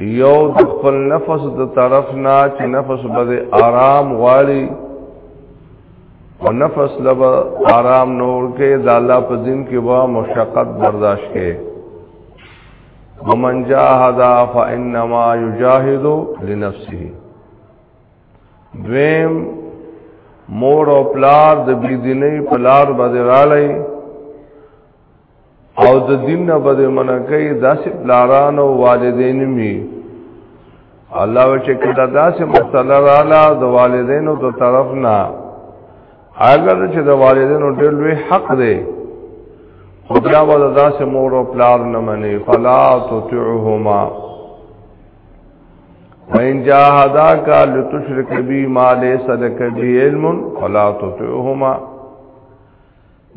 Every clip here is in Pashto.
یو د خپل نفس د طرف نه چې نفس به آرام غواړي او نفس لب آرام نور کې د الله په دین کې وا مشقت برداشت کې ومن جاهد فانما يجاهد لنفسه دویم مور او پلار د بيدینې پلار بدرالی او د دین نه بده منکې داسې پلاران او والدین می الله و چې کله داسې مسله رااله د والدینو تر طرف نه اگر چې د والدینو ډېر لوی حق دی خدای و داسې مور او پلار نه مني فلا تطعهما وَإِن جَاهَدَاكَ لِتُشْرِكَ بِي مَا لَيْسَ لَكَ بِهِ عِلْمٌ فَلَا تُطِعْهُمَا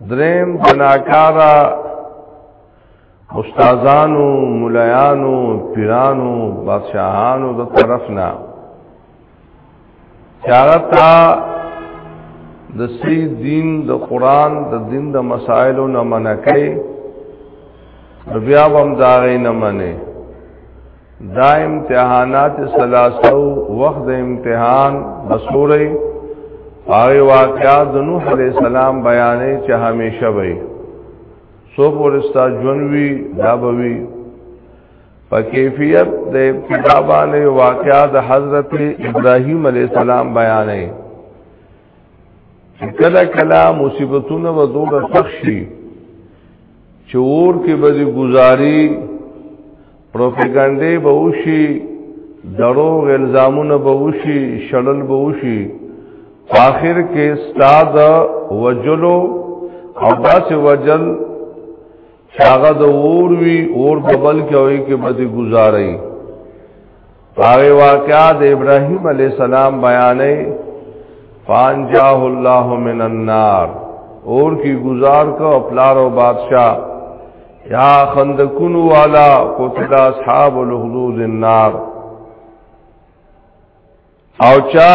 دریم بناکارا استادانو ملایانو پیرانو بادشاہانو د طرف نه چارتا د سی دین د قران د دین د مسائلو نه منکې بیا هم دا غي نه منې دا امتحانات سلاسو وخت امتحان بصوري هغه واقعات د نوح علی السلام بیانې چې همیشه وي سو پرستا جنوي دابوي په کیفیت د ابتدا باندې واقعات حضرت ابراهیم علی السلام بیانې کله کله مصیبتونه و زور سخت شي چور کې به گزاري پروپاګاندا به وشي دروغ الزامونه به وشي شړل به وشي آخر کې استاد وجلو او داس وجل شاغه د اور وی اور په بل کې وي کې بده گزاري پاوی واقعا د ابراهیم علی السلام بیانې فانجاه الله من النار اور کی گزار کو اپلار و بادشاہ یا خندقون والا قتل اصحاب الحدود النار او چا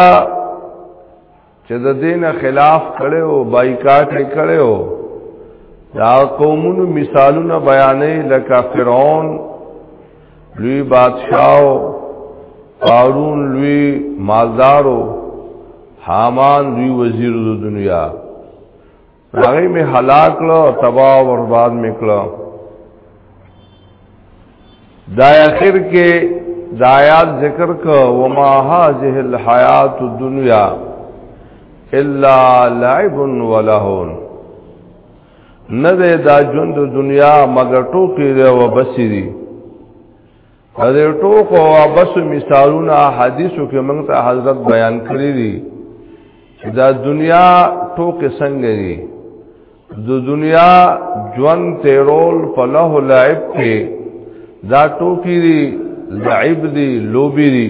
چې د دین خلاف کړي او بایکاټ یې کړي او دا قومونو مثالونه بیانې لکه فرعون لوی بادشاہ قارون لوی مالدارو حامان لوی وزیر د دنیا هغه می هلاک لو تبا او برباد میکلو دا اخر کې دایات ذکر کو وما هذه الحیات الدنیا الا لعب ولهون نه ده دا ژوند دنیا مگر ټوکی ده و بسری حضرت ټوکو بس مثالونه حدیثو کې موږ ته حضرت بیان کړی دي چې دا دنیا ټوکې څنګه دي د دنیا ژوند تیرول په له لعب کې دا ټوکی دي لعب دي لوبي دي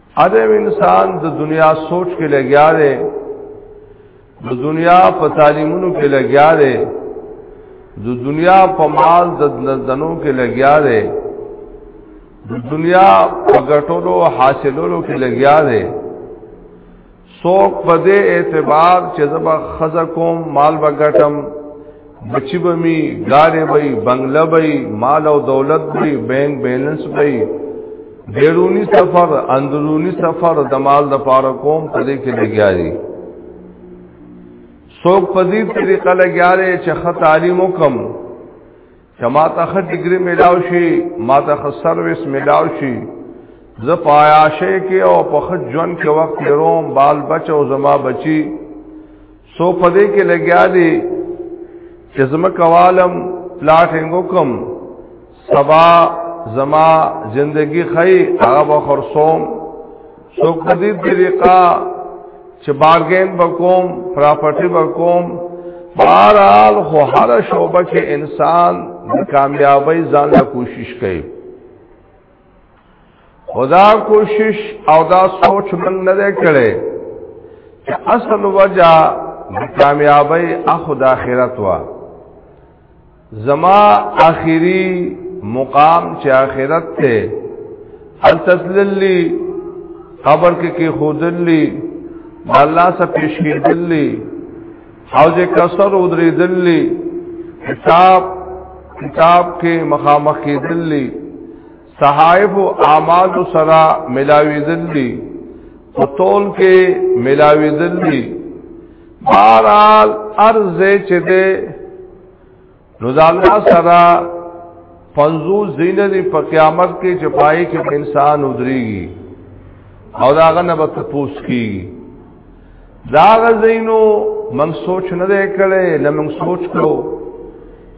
ادم انسان د دنیا سوچ کې لګیا دی د دنیا په تعلیمونو کې لګیا دی د دنیا په مال د دنو کې لګیا دی د دنیا په ګټلو حاصلولو کې لګیا دی سوک په دې اعتبار چې زبا خزا کوم مال بغټم بچی به می ګاډي به بنگله به مال او دولت به بینک بیلنس به بیرونی سفر اندرونی سفر د مال د پاره کوم په دې کې لګیا دي سوک په دې طریقه لګیا دي چې خط تعلیم وکم چې ما ته خه ډیګري ملاو شي ما ته خه سرویس ملاو شي زه پایاشه کې او په خه ژوند کې وخت لروم بال بچ او زما بچي سو پدې کې لګیا دي چې زما کوالم پلاټینګ وکم سبا زما زندگی خی هغه خرصوم سو کدی طریقہ چې بارګین وکوم پراپرټي وکوم بارال خو هر شوبه کې انسان د کامیابی ځان له کوشش کوي خدا کوشش او دا سوچ من نه کړي چې اصل وجہ د کامیابی اخو د اخرت وا زما آخری مقام چې آخرت ته التسللی قبر کې کې خودلی الله سره پیش کېدلی او چې کسر ودرې دلی حساب کتاب کې مخامخ کې دلی صحائف او اعمال سره ملاوي دلی په تول کې ملاوي دلی بارال ارزه چې ده نو دا الله سره پنځو زینه دی په قیامت کې چې پای کې انسان ودرېږي او دا غنه به تپوس کیږي دا غزینو من سوچ نه دی کړي نه من سوچ کړو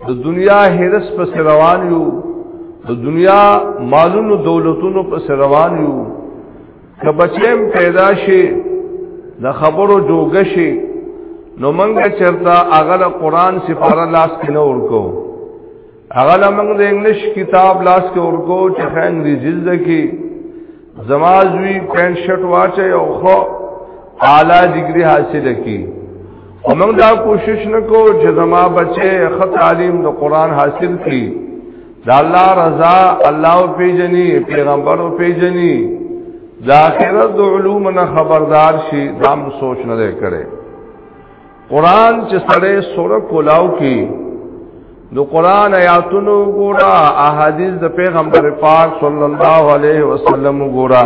د دنیا هرس په روان یو د دنیا مالونو دولتونو په روان یو که بچیم پیدا شي د خبرو جوګه شي نو منګه چرتا هغه د قران سفاره لاس کې نه ورکو هغه د منګ د انګلیش کتاب لاس کې ورکو چې خنګ دی جلد کې زمازوی پینټ شرټ واچي او خو اعلی ډیګری حاصل کړي ومنګ دا کوشش نکو چې زما بچي خط تعلیم د قران حاصل کړي دا الله رضا الله پیجنی پیغمبر پیجنی د اخرت د علوم نه خبردار شي دا مو سوچ نه کړي قران چې سره سوره کولاو کې نو قران آیاتونو ګورا احادیث د پیغمبر پاک صلی الله علیه وسلم ګورا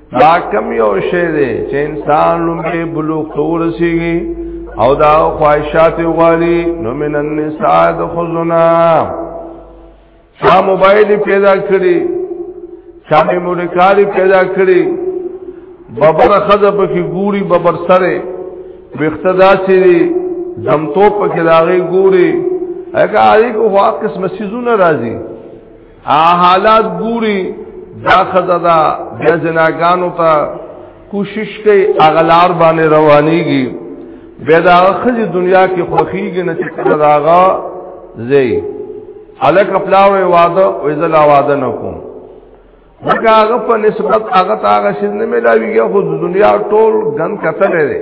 دا کم یو شی دی چې انسان لومې بلوغ ته ورسیږي او دا خواهشات غالي نو من النساء د خزنا چا موبایل پیدا کړی چا میموري کار پیدا کړی ببر خزه په کې ګوري ببر سره بختدا چې دمتو په کې داغي ګوري هغه اړیکو واقع قسم سيزونه راځي حالات ګوري دا خزه دا بیا جناګانو ته کوشش کوي اغلار باندې روانيږي بیا دا خزه دنیا کې خوخيږي نه چې کله داغه زی الک خپلاوي واده او زلا واده نه کوم هغه هغه په نسبت هغه تاغه شنه ملاویږي خو دنیا ټول ګن کتل لري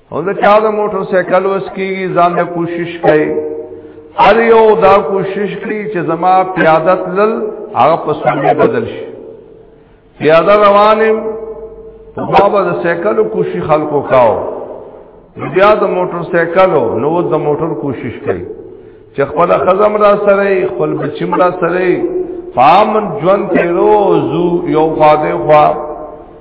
او دا چا د موټر سایکل وس کیږي ځان له کوشش کوي هر یو دا کوشش کوي چې زما پیاده تلل هغه په سمې بدل شي پیاده روانم په بابا د سایکل کوشش خلکو کاو بیا د موټر سایکل نو د موټر کوشش کوي چې خپل خزم را سره خپل بچیم را سره فامن جون تیرو زو یو خواده خواه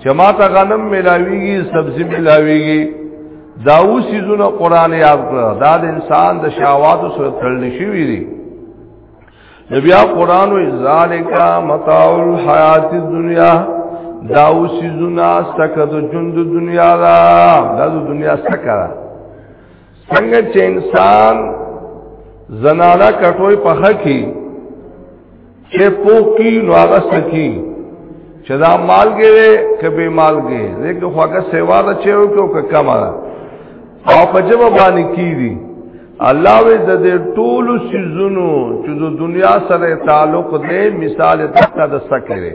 چې ما ته غنم ملاويږي سبزي ملاويږي دا اوسې زونه قران یاد کړ دا د انسان د شهواتو سره تړل شوی دی نبی قرآن و ذالک متاع الحیات الدنیا دا اوسې زونه سکه د ژوند دنیا دا د دنیا سکه څنګه چې انسان زنانه کټوي په خکې چې پوکی نو هغه سکی چې دا مالګې وي که به مالګې دغه خواګه سیوا ده چې او که کم ده او په جواب باندې کیږي الله وې د دې ټول سيزونو چې د دنیا سره تعلق دې مثال تک د سکره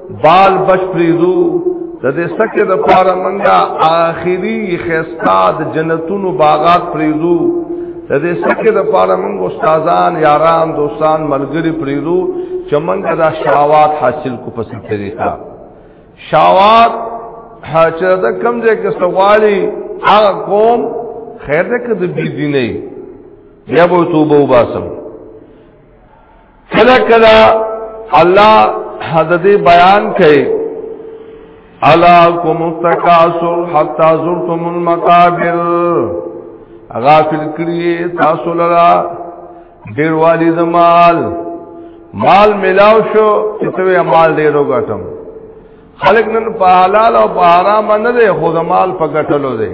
بال بش پریزو د دې سکه د پاره منګه آخري خستا د جنتونو باغات پریزو د دې سکه د پاره موږ استادان یاران دوستان ملګری پریزو چې موږ دا شاوات حاصل کو په طریقه شاوات چې د کم ځای کې سوالي هغه قوم خیر دې کې د بي دي نه یا به توبه وباسم کله کله الله حدد بیان کوي الا کوم تکاسر حتا زرتم المقابر غافل کړی تاسو لرا ډیر والی زمال مال ملاو شو چې ته مال ډیر وګټم خلک نن په حلال او په حرام نه دی خو زمال په ګټلو دی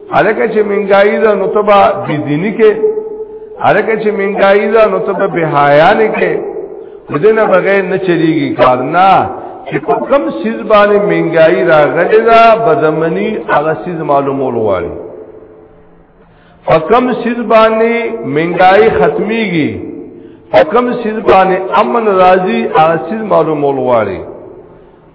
الکه چې منګای دا نو تبا بی دینی کې الکه چې منګای دا نو تبا به حیا نه کې دنه بغیر نه چلیږي کار نه چې کوم سیز باندې منګای راغلی دا بدمنی هغه سیز معلومول غواړي فکم سیز باندې منګای ختميږي فکم سیز باندې امن راضي هغه سیز معلومول غواړي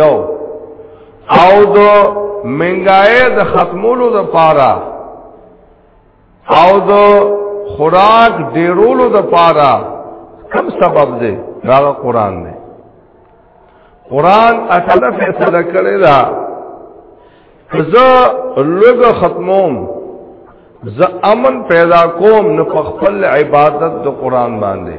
یو او د منګای د ختمولو د پاره او د خوراک ډیرولو د پاره کم سبب دی دا قرآن دی قرآن اصله فیصله کړی دا زه لوګ ختموم زه امن پیدا کوم نو په خپل عبادت د قرآن باندې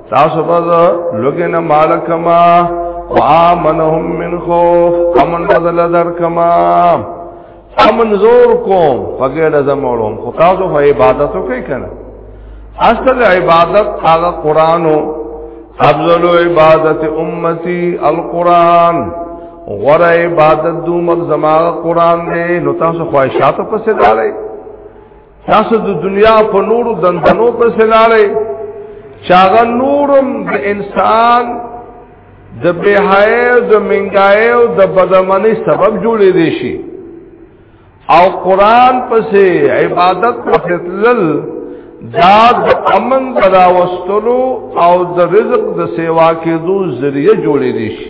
تاسو به لوګې نه مال کما وامنهم من خوف امن بدل در کما امن زور کوم فقیر زمولم خو تاسو په عبادتو کې کنه اصل عبادت هغه قرانو افضل عبادت امتی القران غره عبادت دومر زماغ قرآن دے نو تاسو خواہشاتو پس دارے تاسو د دنیا په نورو دندنو په سلاله چاغه نورم د انسان د بهای او د منګای او د بدمنی سبب جوړې دي شي او قران پسې عبادت پسې تلل دا د امن براوستلو او د رزق د سیوا کېدو ذریعہ جوړې دي شي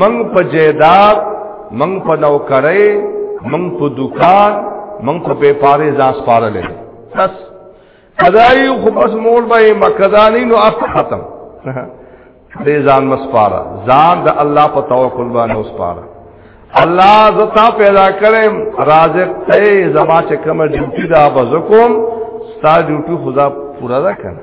منګ په جیداد منګ په نوکرې منګ په دکان منګ په بیپارې ځان سپارلې بس خدای خو بس مور به مکدانی نو اپ ختم دې ځان مسپارا ځان د الله په توکل باندې وسپارا الله زتا پیدا کړم رازق ته زما چې کوم ډیوټي دا بزکم ستا ډیوټي خدا پورا ده کنه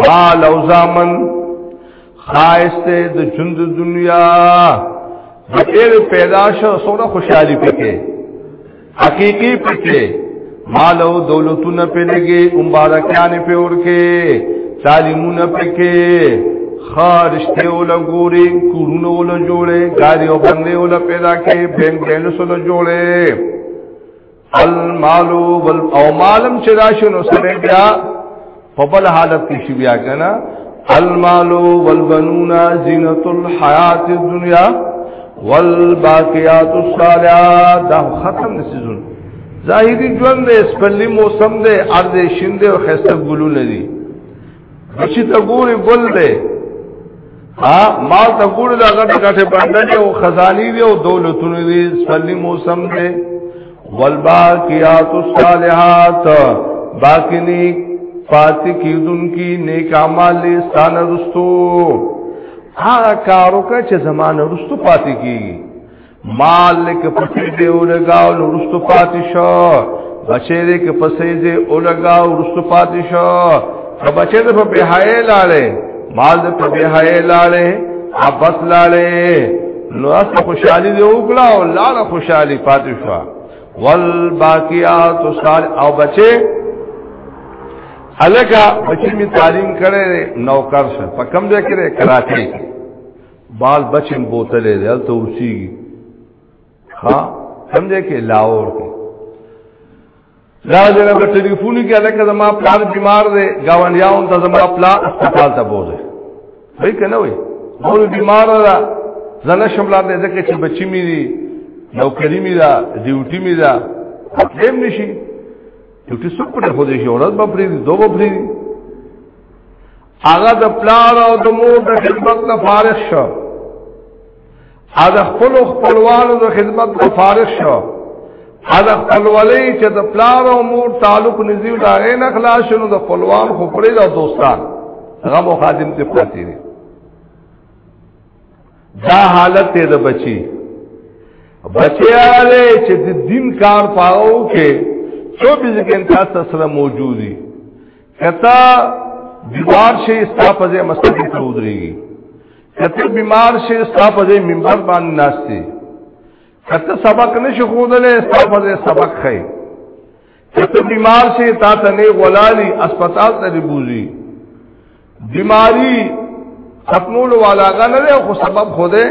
مال او زامن خایسته د ژوند دنیا د پیر پیدا شو سره خوشحالي پکې حقيقي پکې مال او دولتونه په لګي مبارکان په ور کې تعلیمونه پکې خارشته ول ګوري کورونه ول جوړه غاري او باندې ول پیدا کې بنګ بیلسونه جوړه المال ول او مالم چې راشو نو سره بیا په بل حالت کې شي بیا کنه المال والبنون زینت الحیات الدنیا والباقیات الصالحات دا ختم نسیزون ظاهری ژوند دې سپلی موسم دې ارزې شیندې او خسته ګلو لري بچی ته ګوري ګل دی ها مال ته ګوري دا غټه غټه باندې او خزانی وی او دولتونه وی سلی موسم دی والباقیات الصالحات باقی نیک پاتی کیدون کی نیک اعمال لستان رستو هغه کارو کا چې زمانه رستو پاتی کیږي مالک پسې دې ولګاو نو رستو پاتې شو بچې دې کې پسې دې ولګاو رستو پاتې شو که بچې دې په بهای لاړې مال دې په بهای لاړې ابس لاړې نو اس خوشحالي دې وکړه او لاړه خوشحالي پاتې شو والباقیات الصالح او بچې الګه بچې می تعلیم کړي نوکر شه په کم ځای کې کراچي بال بچم بوتلې ده ته اوسېږي ها سمجه کې لاور کې لا جنا په ټلیفون کې الکه زما پلان بیمار دی گاونډیاون ته زما پلان هسپتال ته بوزه وای کنه وای مور بیمار را زنه شملار دې ځکه چې بچی مې دي نوکری مې ده ډیوټي مې ده دیم نشي ډیوټي څوک په خوده شي اورات به پری دو به پری هغه د پلار او د مور د خدمت نه فارغ شو هغه خپل خپلوانو د خدمت نه فارغ شو هغه خپلولې چې د پلار او مور تعلق نزیو دا نه خلاص شنو د خپلوان خو پرې د دوستان هغه مو خادم ته پاتې دي دا حالت ته د بچي بچي آله چې د دین کار پاو کې 24 غنټه سره موجودي کته بیمار شي استاپځه مسجد ته ودرېږي کته بیمار شي استاپځه منبر باندې ناشتي کته سبق نشي خودلې استاپځه سبق خي کته بیمار شي تا ته نه غلالي اسپیټال ته دی بوزي بیماری ختمول والا غنره خو سبب خوده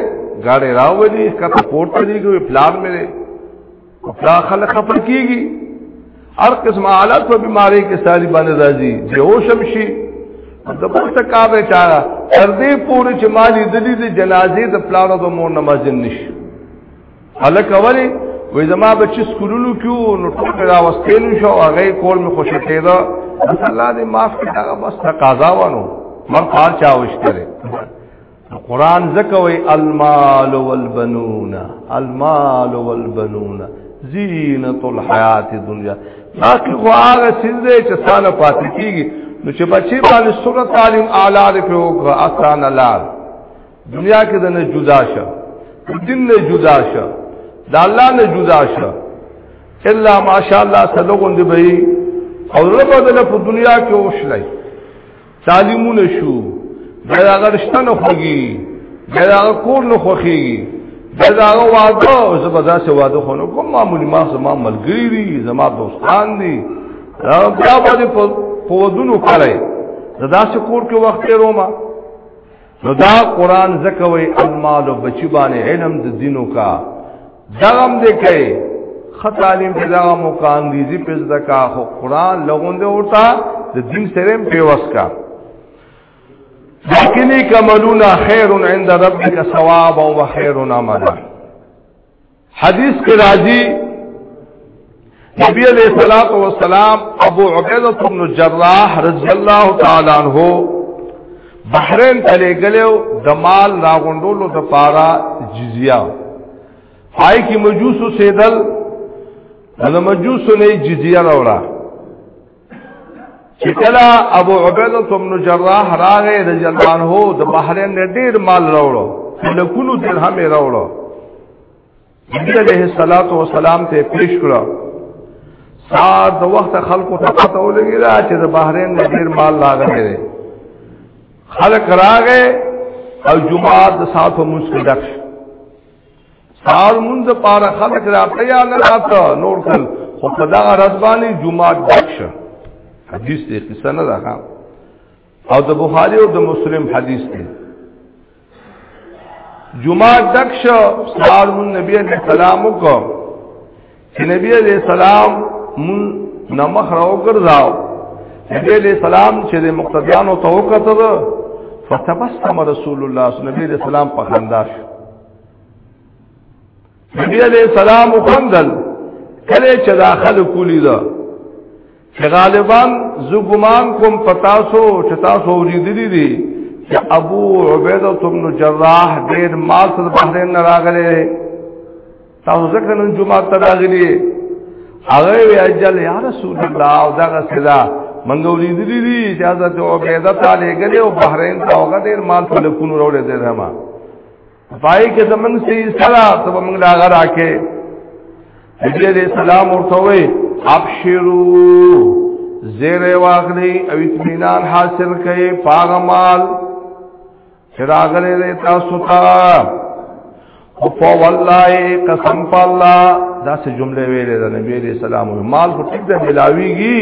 گاڑی راولی کته پورته دی کوئی پلان میرے دا خلک خپل کیږي هر قسم حالات په بیماری کې ساری باندې راځي چې هوشم شي د بل څه کا به چا تر دې پورې چې مالی د دې جنازې د پلانو د مور نماز نشي خلک اوري وې زما بچی سکولونو کیو نو ټول را واستېلو شو هغه کول مې خوشی کېدا الله دې معاف کړه هغه بس تقاضا وانه مر پار چا وشتره قران زکوي المال والبنون المال والبنون زینت الحیات الدنیا باقی خو هغه سیزه چې ستانه پاتې کیږي نو چې بچي باندې سره تعلیم اعلی دې په وکړه اسان لار دنیا کې دنه جدا شه دین نه جدا شه د الله نه جدا شه الا ماشاء الله سلوګون دی به او رب دې په دنیا کې وښلای تعلیمونه شو بیا دا هغه رشتہ نه خوږي بیا دا هغه کور نه خوخيږي بیا دا هغه واده او زبدا سه واده خو نو کوم معمولی ما زما ملګری دي زما دوستان دي بیا باندې په ودونو کړای زدا سه کور کې وخت روما نو دا قران زکوي المال او بچی باندې علم د دینو کا دغم دې کوي خط تعلیم په دغه موقع انګریزي په زده کا خو قران لغون دې ورته د دین سره په وس کا لکنی کملونا خیر عند ربک ثوابا و خیر عملا حدیث کې راځي نبی علیہ الصلوۃ والسلام ابو عبیدہ بن جراح رضی الله تعالی عنہ بحرین ته لګلو د مال راغونډولو د پارا جزیه پای کې مجوسو سیدل د مجوسو نه جزیه راوړه چې کله ابو عبیده بن جراح راغې د جلان هو د بحرین ډیر مال راوړو لکونو درهم راوړو نبی علیہ الصلات والسلام ته پیش کړو سات د وخت خلکو ته پته ولګی دا چې د بحرین ډیر مال راغلی دی خلک راغې او جمعه د سات په مسکدک سار مون د پاره خلک راته یا نه راته نور کل خو په دا غرض باندې جمعه دښه حدیث دې قصه نه ده او د بخاری او د مسلم حدیث دی جمعه دښه سار مون نبی علیہ السلام کو چې نبی علیہ السلام مون نمخ راو ګرځاو نبی علیہ السلام چې د مقتدیانو ته وکتل فتبسم رسول الله صلی الله علیه وسلم په خندا شو نبی علیہ السلام خندل کله چې داخل کولی دا چې غالبا زه ګمان کوم پتا سو چې تاسو اوریدلی دي چې ابو عبیده بن جراح ډېر مال سره بحرین نه راغله تاسو ځکه نن جمعه ته راغلی هغه وی اجل یا رسول الله او دغه صدا منګه اوریدلی دي چې حضرت عبیده تعالی ګلې او بحرین ته هغه ډېر مال سره کونو راوړې ده ما پای کې زمنګ سي سره ته موږ لا غرا کې نبی عليه السلام ورته وي ابشروا زیر واغلی او اطمینان حاصل کړي پاغمال چراغله دې تاسو ته او په والله قسم په الله دا سه جمله ویلې ده نبی عليه السلام مال خو ټیک ده ملاويږي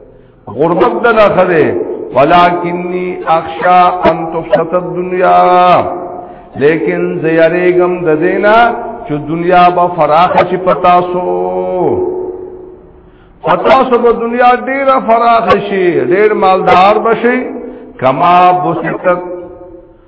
غربت د نه خده ولکنی اخشا ان تفسد الدنيا لیکن زیریګم د دینا چې دنیا به فراخ شي پتا سو پتا سو په دنیا ډیره فراخ شي ډیر مالدار بشي کما بوسیتت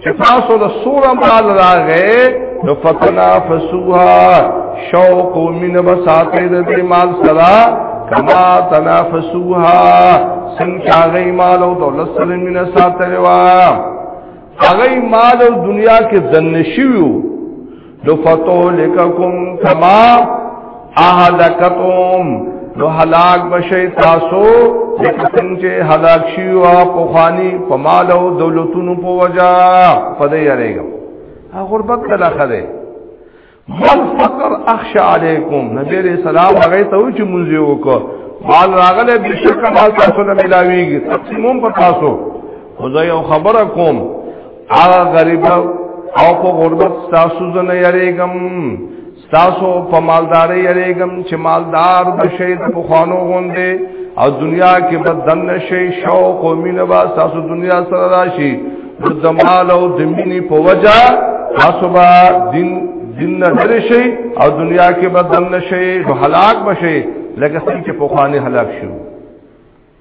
چې تاسو له سوره مال راغې نو فتنا فسوها شوق من بساته دې مال سره کما تنافسوها څنګه هغه مال او دولت سره مینه ساتلوا هغه مال او دنیا کې ځنه شیو لفتو لککم کما اهلکتم نو هلاک بشي تاسو څنګه چې هلاک شي او په خاني په مال او دولتونو په وجا پدې یریږم غربت کله خده مال فقر اخشى عليكم نبی عليه السلام هغه ته و چې مونږ یو کو مال راغله بشک مال تاسو نه ملاويږي تقسیموم په تاسو خدای او خبره کوم هغه غریب او په غربت تاسو زنه یریګم تاسو په مالداري یریګم چې مالدار بشي د پخوانو غوندې او دنیا کې بدن شي شوق او مینه با تاسو دنیا سره راشي د مال او د مینې په وجا تاسو با دین دین نه لري شي او دنیا کې بدن شي هلاک بشي لکه څنګه چې پخواني هلاک شوه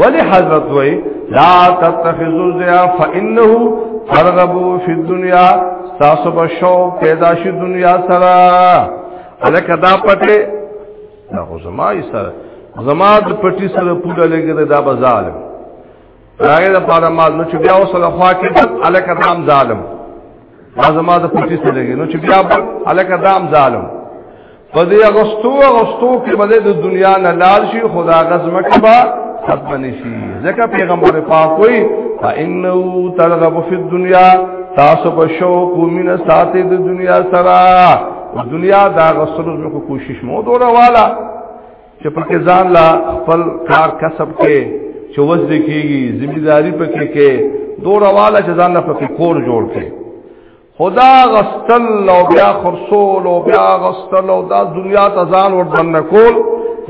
ولی حضرت وی لا تتخذو زیا فإنه ترغبو فی الدنیا ستاسو بشو پیدا شی دنیا سرا علاکہ دا پتے دا خو زمای سرا زما د پټی سره پوډه لګی دا به ظالم راغی دا پاره مال نو چې بیا وسله خوا کې الکه نام ظالم ما زما د پټي سره لګي نو چې بیا الکه دام ظالم په دې اغستو اغستو کې بده د دنیا نه لال شي خدا غزم کبا ختم شي ځکه پیغمبر پاک وي فانه ترغب فی الدنیا تاسو په شوق مين ساتي د دنیا سره دنیا دا غسل مې کوشش مو دوره والا چې پکې ځان لا خپل کار کسب کې چې وځ کېږي ذمہ داری پکې کې دور والا چې ځان لا پکې کور جوړ کې خدا غستل او بیا خرصول او بیا غستل او دا دنیا ته ځان ور دن کول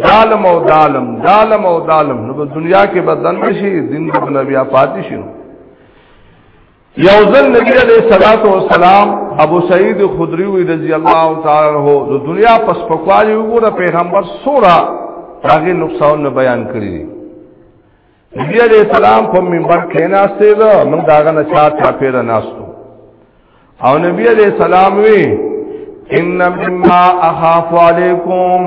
دالم او دالم دالم او دالم نو دنیا کې بدن شي دین د بیا پاتې شي یو ځل نبی علیہ الصلوۃ والسلام ابو سعید خدری رضی الله تعالی عنہ د دنیا پس پکوالی وګوره پیغمبر سورا هغه نقصان بیان کړی نبی علیہ السلام په منبر کې ناشته دا موږ داغه نه چا چا پیر ناشتو او نبی علیہ السلام وی ان مما اخاف علیکم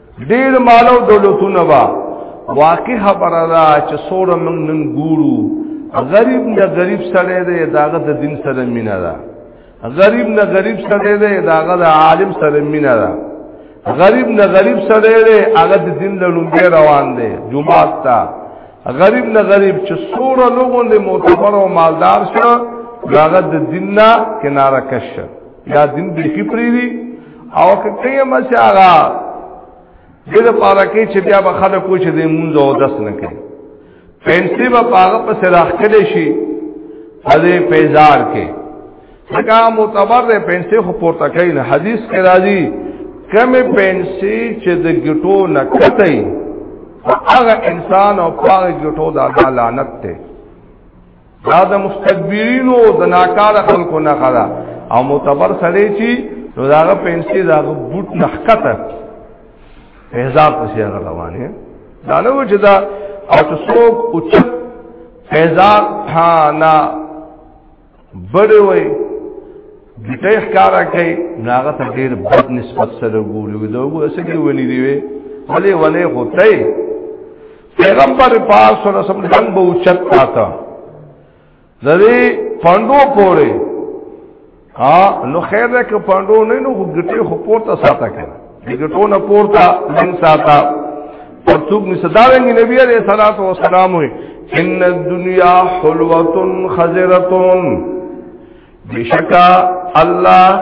ډیر مالو دولتونه با واقع خبره ده چې سوره موږ نن ګورو غریب نه غریب سره دی داغه د دین سره مینا ده غریب نه غریب سره دی داغه د عالم سره مینا ده غریب نه غریب سره دی هغه د دین له لومبه روان دی جمعه تا غریب نه غریب چې سوره لوګون دی معتبر او مالدار شه داغه د دین نه کناره کشه یا دین بلکی پریری او کته مسه هغه دغه پاره کې چې بیا به خلک کوچ دې مونږ او دس نه کوي پنسي به پاغه په سراخ کړي شي حضرت پیزار کې ځکه معتبر دی پنسي خو پورته کوي نه حدیث کې راځي کمه پنسي چې د ګټو نه کتای هغه انسان او هغه ګټو دا لعنت ته دا د مستكبرینو د ناکار خلکو نه خدا او معتبر سړی چې نو داغه پنسي داغه بوت نحکته حساب پسې هغه روانه دا نو چې دا او څوک اوچت حساب ها نا بڑے وي دټه ښکارا کوي ناغه ته ډیر بد نسبت سره ګوري وي دا وګوره څنګه ونی دی وي ولې ولې هوته پیغمبر پاک صلی الله علیه وسلم څنګه به اوچت پاته زری پاندو پوره ها نو خیر ده که پاندو نه نو ګټي خو پورته ساته کړه ګټو نه پورته لن ساته پرڅوک نسدارنګ نبی علیہ الصلوۃ والسلام وی ان الدنیا حلوۃ خضرۃ بشکا الله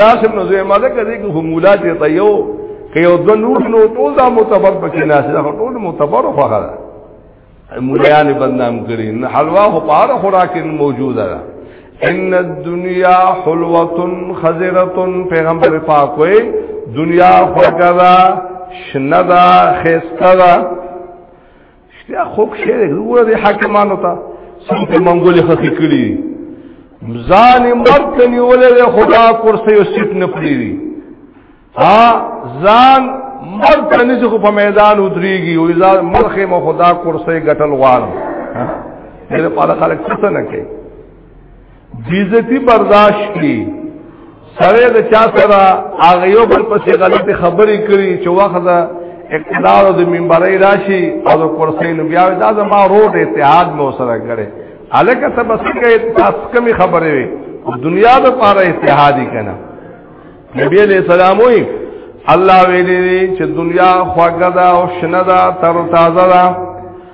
داسم نو زه ماده کدی کو همولا چې ته یو که یو د نور نو ټول دا معتبر پکې نه شي دا ټول معتبر خو غره مولیان بدنام کړي نه حلوا خو پاره خوراک موجوده ده ان الدنيا حلوه خزره پیغمبر پاک وې دنیا خوګرا شندا خستا شته خوب شه وګوره د حاکمانو ته څنګه منګولې خخې کړی ځان مرګ نیولې خدا کرسي او سټ نه پریوي ها ځان مرګ ته نشي خو په میدان ودرېږي او ځان مرخه مو خدا کرسي ګټل غواړم دغه په اړه خلک څه نه کوي بیزتی برداشت کی سره د چا سره هغه یو بل پسې غلط خبرې کړي چې وخت اقتدار او د منبرې راشي او د کرسۍ نو بیا دا زما روډ اتحاد مو سره کړي الکه تبسکه تاسو کمی خبرې وي دنیا د پاره اتحادی کنا نبی علیہ السلام وی الله ویلی چې دنیا خواګه دا او شنه دا تر تازه دا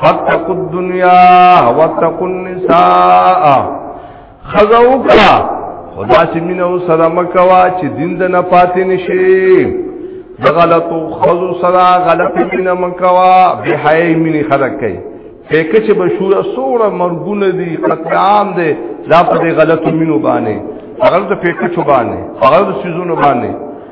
فتقوا الدنيا واتقوا النساء خذوکا خدا چې مينو سره مکوا چې دین د نه پاتې نشي د غلطو خذو سره غلط مين مکوا به حي مين خلق کوي پکې چې بشور سوره مرګونه دي قتل عام دي دا په غلطو مينو باندې هغه ته پکې چوبانه هغه سيزونو باندې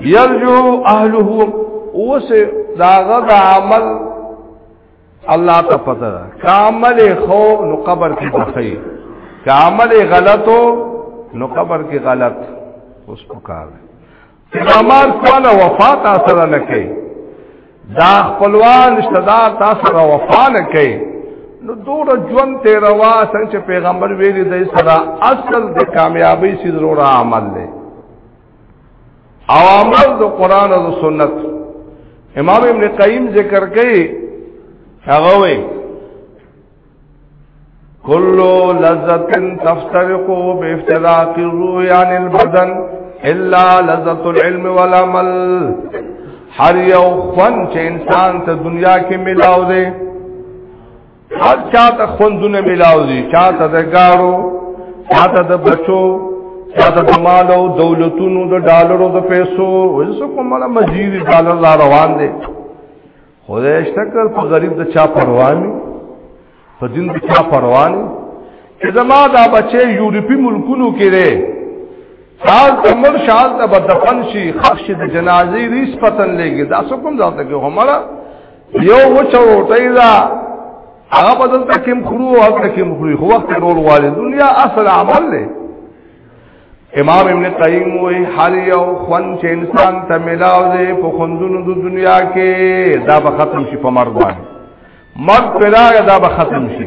یرجو اهله اوس داغه د عمل الله ته پته ده کامل خو نو قبر کې بخي کامل غلطو نو قبر کې غلط اوس پکار پیغمبر کله وفات اثر نه کوي دا خپلوان رشتہ دار تاسو را وفا نه کوي نو دور ژوند ته روا څنګه پیغمبر ویلي د سره اصل د کامیابی سي ضرور عمل دی او عمل د قران او سنت امام ابن قیم ذکر کوي هغه وی کل لذت تفترق بافتراق الروح عن البدن الا لذت العلم والعمل هر یو خوان چې انسان ته دنیا کې ملاو دی هر چاته خوندونه ملاو دي چاته د ګاړو چاته د بچو چاته د مال او دولتونو د ډالرو د پیسو وسو کومه مزید ډالر را روان دي خدای شکر په غریب د چا پرواني په دین د چا پرواني چې زما دا بچي یورپی ملکونو کې لري سال تمر شال ته بدفن شي خخش د جنازې ریس پتن لګي دا څه کوم ځاته کې همړه یو وچ روټی دا هغه بدل ته کم خورو او هغه کم خوري خو وخت رول والي دنیا اصل عمل له امام ابن قیم وی حال یو خون چې انسان ته ملاو دی په خوندونو د دنیا کې دا به ختم شي په مرګ باندې مرګ پیدا دا به ختم شي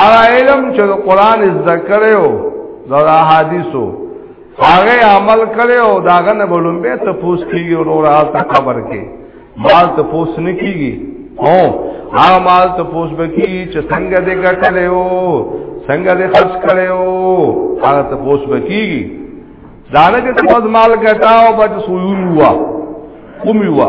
هغه علم چې قرآن زده کړو دا حدیثو هغه عمل کړو داغه نه بولم به ته پوس کیږي ورور حالت خبر کې مال ته پوس نه کیږي او هغه مال ته پوس بکی چې څنګه دې ګټلو څنګه دې خرج کړو هغه ته پوس بکیږي دانه چې تاسو مال ګټاو بچ سویو وا کومی وا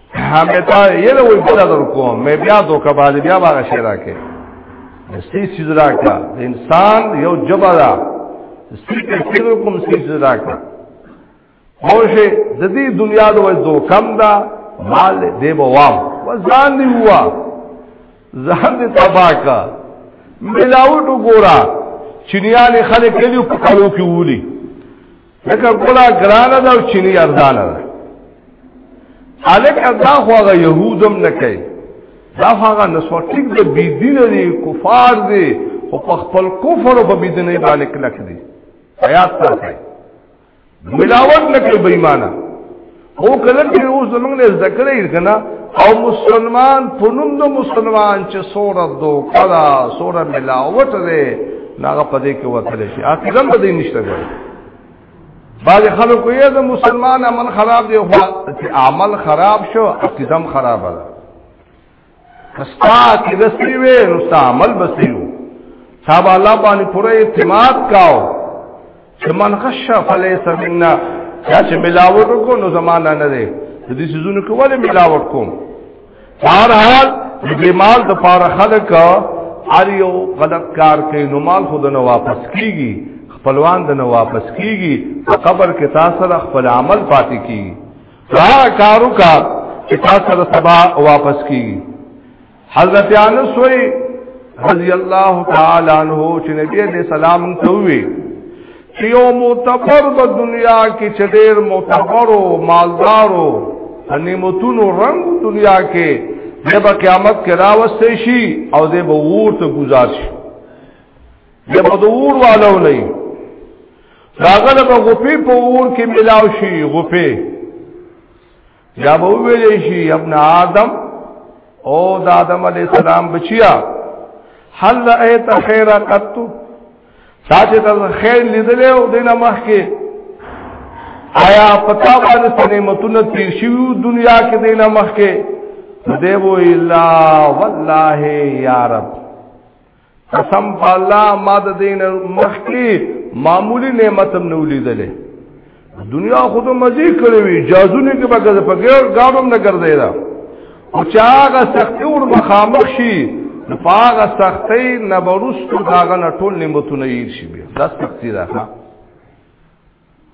همتا یې له وې بل در کوم مې بیا دوکه باندې بیا باغ شیرا کې سې چیز راکا انسان یو جبرا سې کې کوم سې چیز راکا خوشه د دې دنیا د وځ دوکم دا مال دې بوام وزان دی هوا ځان دې تباکا ملاوټ وګورا چنیاله خلک کلیو په کلو کې ولي لکه ګلا ګرانه ده او چینی ارزانه ده الک ادا خو هغه يهودم نه کوي دا هغه نسوټیک د بی دین دي کفار دي او په خپل کفر او په بی دین باندې کلک دي حیات ساتي ملاوت نه کوي بې ایمانه او کله چې اوس موږ نه ذکرې کنا او مسلمان پونم د مسلمان چې سوره دو کلا سوره ملاوت ده ناغه پدې کې وتل شي عقیدم بده نشته ګور بعض خلکو یې د مسلمان عمل خراب دی خو عمل خراب شو عقیدم خراب ده کستا کی دستی وی نستا عمل بسیو صاحب الله باندې پوره اعتماد کاو چې من غش فلیس منا یا چې ملاوت کو نو زمانہ نه دی د دې سيزونو کې ولې ملاوت کوم هر حال د مال د پاره خلک اړیو غلط کار کوي نو مال خود نه واپس کیږي خپلوان د نه واپس کیږي قبر کې تاسو خپل عمل پاتې کیږي دا کارو کا چې تاسو د سبا واپس کی حضرت انس وی رضی الله تعالی عنہ چې نبی دې سلام ته وی چې یو معتبر په دنیا کې چې ډېر معتبر او مالدار او نعمتونو رنگ دنیا کې د قیامت کې راوستي شي او د بغور ته گزار شي یا په دور والو نه راغله به غپی په اور کې ملاو شي غپی یا به ویل شي ابن آدم او د آدم علی السلام بچیا حل ایت خیر قط ساته ته خیر لیدل او دینه مخ کې آیا پتا باندې سنمتونه تیر شیو دنیا کې دینه مخ کې دیو الا والله یا رب قسم په الله ما د دین مخکی معمولی نعمتم نه ولیدلې دنیا خود مزي کړې وي جازونه کې بغیر په ګر گاډم نه ګرځي دا او چاغه سخت اور مخامخ شي پاغه سختي نبرست داغه ټول نعمتونه یې شي بیا دا سختي ده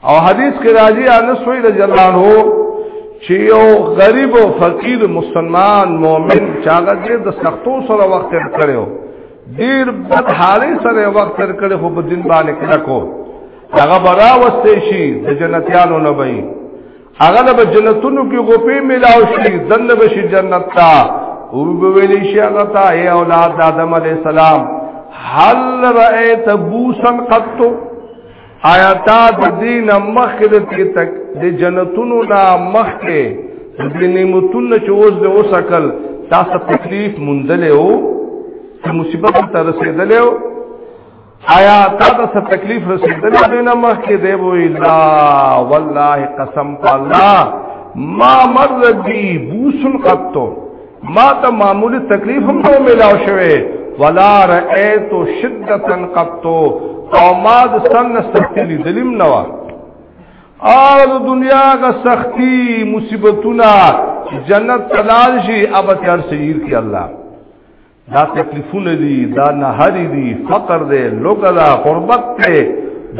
او حدیث کې راځي انس رضی الله عنه چې یو غریب او فقیر مسلمان مؤمن چاغه دې د سختو سره وخت تیر کړو ډیر بد حالې سره وخت تیر کړو خو په دین باندې کړه کو هغه برا وسته شي د جنتیانو نه وي هغه د جنتونو کې غوپې ملاو شي دنه بشي جنت تا او به ویلې شي هغه تا اے اولاد آدم علی السلام هل رأیت بوسن قطو آیا تا د دین مخکې د تک د جنتونو نه مخکې د نعمتونو چې اوس د اوسکل تاسو تکلیف مندلې او چې مصیبت ته رسیدلې او آیا تا د څه تکلیف رسیدلې دین مخکې دی وو الا والله قسم الله ما مر بي بوسن قطو ما ته معمولی تکلیف هم نو ملاو شوه ولا رأيت شدتا قط او ما د سن سختی لیدلم نه وا او د دنیا غ سختی مصیبتونه جنت تلال شي اب تر سیر کی الله دا تکلیفونه دي دا نهاري دي فقر دي لوګه دا قربت ته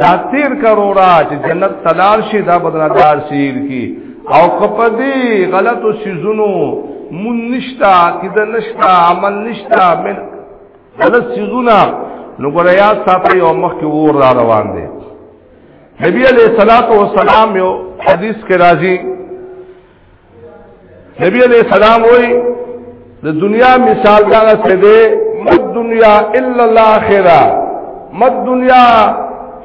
دا تیر کرورا چې جنت تلال شي دا بدلدار سیر کی او کپدی غلط او سيزونو مون نشتا کده نشتا عمل نشتا من غلط سيزونه نو ګره یا ساته یو مخ کې ور را روان دي نبی علیہ الصلوۃ والسلام یو حدیث کې راځي نبی علیہ السلام وایي د دنیا مثال دا څه دی مد دنیا الا الاخره مد دنیا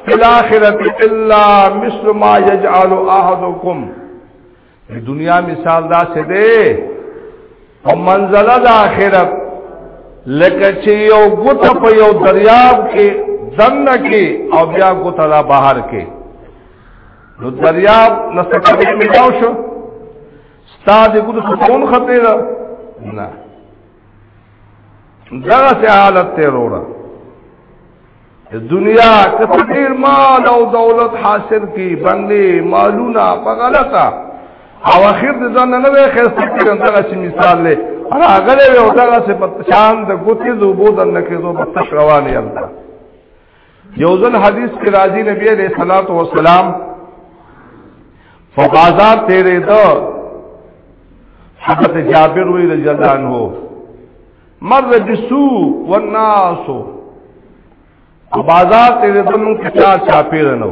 فی الاخره الا مثل ما یجعل احدکم د دنیا مثال دا څه دی او منزله د اخرت لکه چې یو ګوت په یو دریاب کې دنه کې او بیا ګوت لا بهر کې نو دریاب نسکه ملاو شو ستا دې ګوت سکون خطه ده نه دا سه حالت ته وروړه دنیا کته ډیر مال او دولت حاصل کی بنگلې مالونه په غلطه او اخر د ځان نه وې خیر ستاسو دغه چې مثال لې ار هغه له یو دغه څه په شان د ګوتې زوبو د نکې زو په تشروانې الله یو ځل حدیث کې راځي نبی عليه الصلاه والسلام فقازات تیرې دو حضرت جابر وی رضی الله عنه مر بسو والناس بازار تیرې دو نو چا چا پیرنو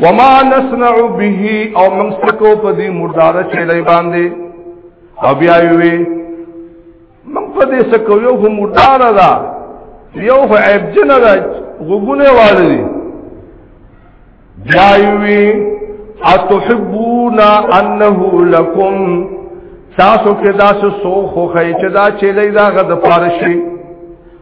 وما نصنع به او من سکو په دې مردار چیلې باندې او بیا وی من په دې سکو یو هم مردار دا یو خو عیب جن دا غوګونه والي دي بیا وی اتحبون انه لکم تاسو کې دا سو خو خی چې دا چیلې دا غد فارشي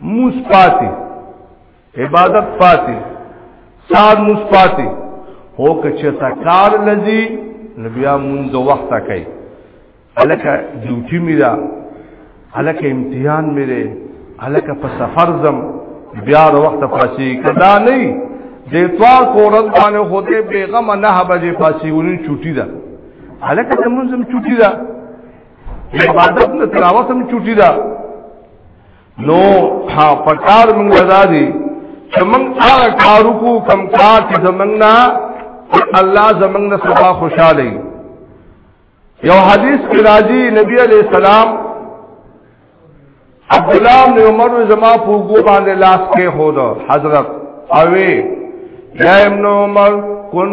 موس پاتې عبادت پاتې سار موس پاتې هو کچه تا کار لذي نبیا مون دو وخت کوي الکه ډیوټي میرا الکه امتحان میره الکه په سفر زم بیا د وخت پاسي کدا نه د اتوار کورن باندې خوده بیغم نه بجې پاسي ورن چټي ده الکه زمونږ چټي ده عبادت نه تلاوت هم چوټی دا نو ها پکار موږ ادا دي چې موږ هغه کارو کو کم کار چې زمنګ نه الله زمنګ نه صفا خوشاله یو حدیث کې راځي نبی علی السلام عبد الله بن عمر زما په ګو باندې لاس کې خود حضرت اوي یا ابن عمر کن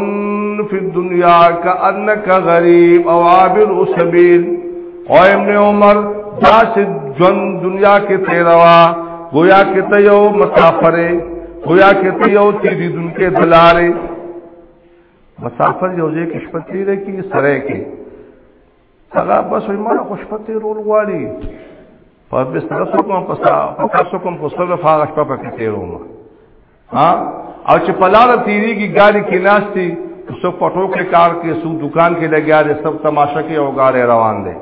فی الدنیا کانک غریب او عابر سبیل او ابن عمر داس جن دنیا کې تیروا گویا کې ته یو مسافر گویا کې ته یو تیری دن کې دلاره مسافر یو ځای کې شپه تیرې کې سره کې هغه بس وي مړه خو شپه تېرول غواړي په بستر سو کوم په سا سو کوم په سره فارغ شپه پکې تېروم ها او چې په لار تیریږي ګاډي کې ناشتي سو پټو کې کار کې سو دکان کې لګیا دي سب تماشا کې او ګاډي روان دي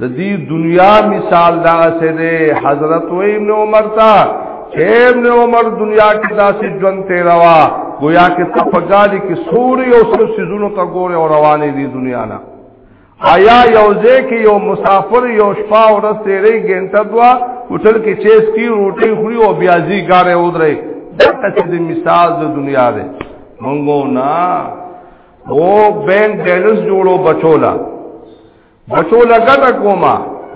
د دې دنیا مثال دا څه دی حضرت و ابن عمر تا ابن عمر دنیا کې داسې ژوند تیروا گویا کې ته په ګاډي کې سوري او سر سيزونو ته ګوره او روانې دي دنیا نه آیا یو ځای کې یو مسافر یو شپه او ورځ تیرې ګنټه دوا هوټل کې چیز کی روټي خوري او بیا زی ګاره ودرې دغه څه د مثال د دنیا ده مونږو نه او بینک بیلنس جوړو بچولا بچولا ګټه کوما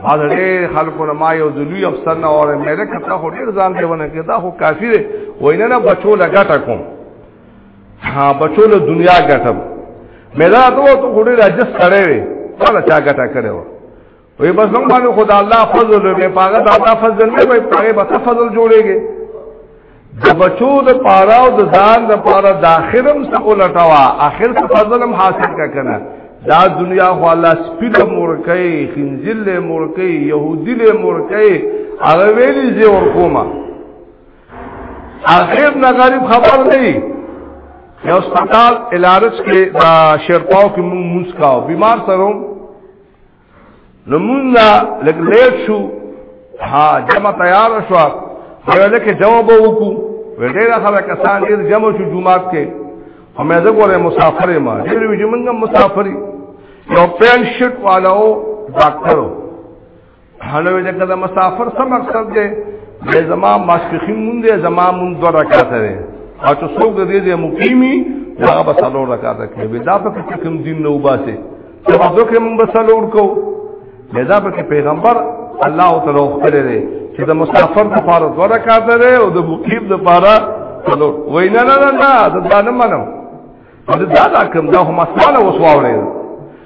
حضرت خلکو نه ما یو ذلی افسر نه اور مې راکته خو ډیر ځان دی ونه کې دا خو کافی دی وینه نه بچولا ګټه کوم ها بچول دنیا ګټم مې دا دوه ته ګډي راځس کړې وي ولا چا ګټه کړې و وې بس نو باندې خدا الله فضل به پاګه دا الله فضل نه وي پاګه بس فضل جوړيږي د بچو د پاره او د ځان د پاره د اخرم څخه ولټوا اخر څه فضلم حاصل کا کنه دا دنیا خو الله سپید مورکې خنزل مورکې يهودي له مورکې هغه ویلي زه ور کومه غریب نه غریب خبر نه یو سپیټال الارج کې دا شیرپاو کې مونږ موس کاو بیمار سره نو مونږ لګ لیټ شو ها جمع تیار شو ویل کې جواب وکړو ویل ډیر خلک کسان ډیر جمع شو جمعات کې همې زه ګوره مسافر ما ډیر وی مونږ مسافری یو پین شټ والو ډاکټرو حلوه چې کله مسافر سم مقصد دی د زما ماسپخین مونږ دی زما مونږ دوه رکعات دی او چې څوک د دې مقیمی هغه به سلو رکعات کوي دا په کوم دین نه وباسي چې په دوکه مونږ به سلو ورکو دا په پیغمبر الله تعالی خپل دی چې د مسافر لپاره دوه رکعات دی او د مقیم لپاره سلو وینا نه نه نه دا نه منم دا دا کوم دا هم اسمانه وسواوړي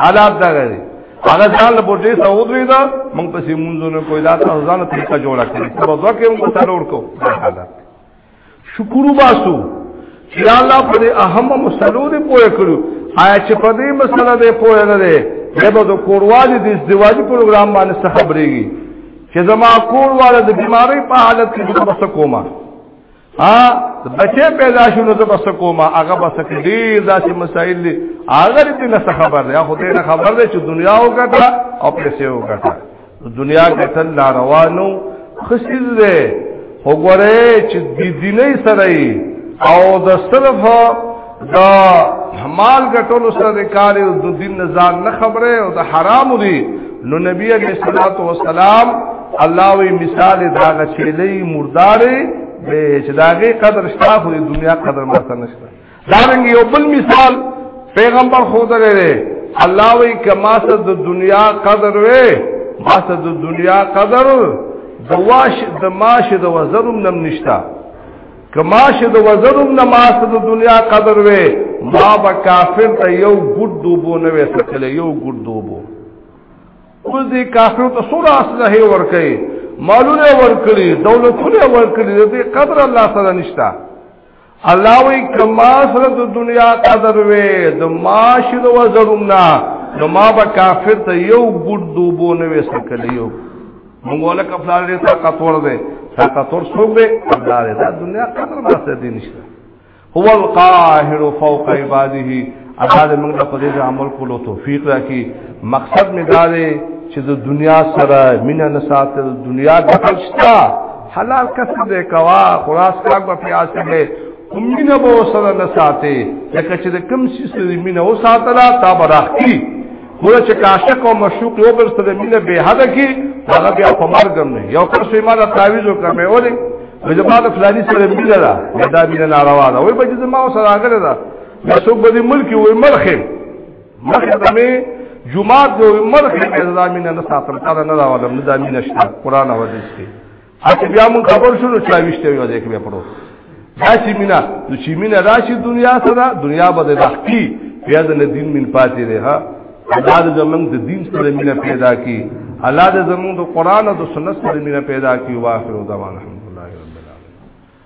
حالات دا غري هغه ځان له بوټي ته ودرې دا موږ پسې مونږونه کوی دا ځان ته طریقه جوړه کړې په ورځ کې موږ سره ورکو حالات شکر وباسو چې الله په دې اهم مسلو دې پوهه کړو آیا چې په دې مسله دې پوهه نه ده دغه د کوروالي د ازدواجي پروګرام باندې څه خبرېږي چې زما کورواله د بیماری په حالت کې د بس کومه ها بچې پیدا شو نو بس کوما هغه بس ډیر داسې مسائل دي هغه دې نه خبر دی خو دې نه خبر دی چې دنیا وکړه او پیسې وکړه دنیا کې تل لا روانو خسیز دی وګوره چې د دیني سره او د صرف دا مال ګټلو سره د کار او د دین نزان نه خبره او د حرام دی نو نبی علیہ الصلوۃ والسلام الله وی مثال دا غچلې مردارې به چې داګه قدر شته خو د دنیا قدر مرته نشته دا رنګ یو بل مثال پیغمبر خود لري الله وی کما سره د دنیا قدر وې ما سره د دنیا قدر د واش د ماش د وزرم نم نشتا کما شه د وزرم نماز د دنیا قدر وې ما به کافر ته یو ګډ دوبو نه وې سکل یو ګډ دوبو اوس دې کافر ته سور اصله ورکې مالونه ورکړي دولتونه ورکړي دې قدر الله سره نشتا الله وی کما سره د دنیا قدر وې د ما شه د وزرم نه نو ما به کافر ته یو ګډ دوبو نه وې سکل یو مونږ ولکه پلار دې طاقت ور دې طاقت ور څوک دې الله دې دا دنیا قدر واسطه دې نشته هو القاهر فوق عباده الله دې موږ ته په دې عمل کولو توفیق راکړي مقصد مې دا دی چې د دنیا سره مینا نه ساتي د دنیا ګټل شته حلال کسب دې کوا خلاص کاګ په پیاس دې مینا به سره نه ساتي لکه چې د کم شي سره مینا وساتلا تا براخي خو چې کاشق او مشوق یو بل سره مینه به حد کی هغه بیا په مرګ نه یو کس یې مال تعویز وکړ مې ولې مې زما د فلانی سره مینه ده دا مینه ناروا ده وای په دې ما سره راغله ده دا څوک به دې ملک وي مرخه مرخه د مې جمعه د مرخه مې زما مینه نه ساتم تا نه راوړم نه دا مینه شته قران او حدیث کې اته بیا مون خبر شو نو چا وشته یو ځای کې بیا پروت دا چې مینا نو چې مینا راشي دنیا سره دنیا به د حقي بیا د دین من پاتې دی ها الله د زمنګ د دین سره مینا پیدا کی الله د زمنګ د قران او د سنت سره مینا پیدا کی واخر دعوانا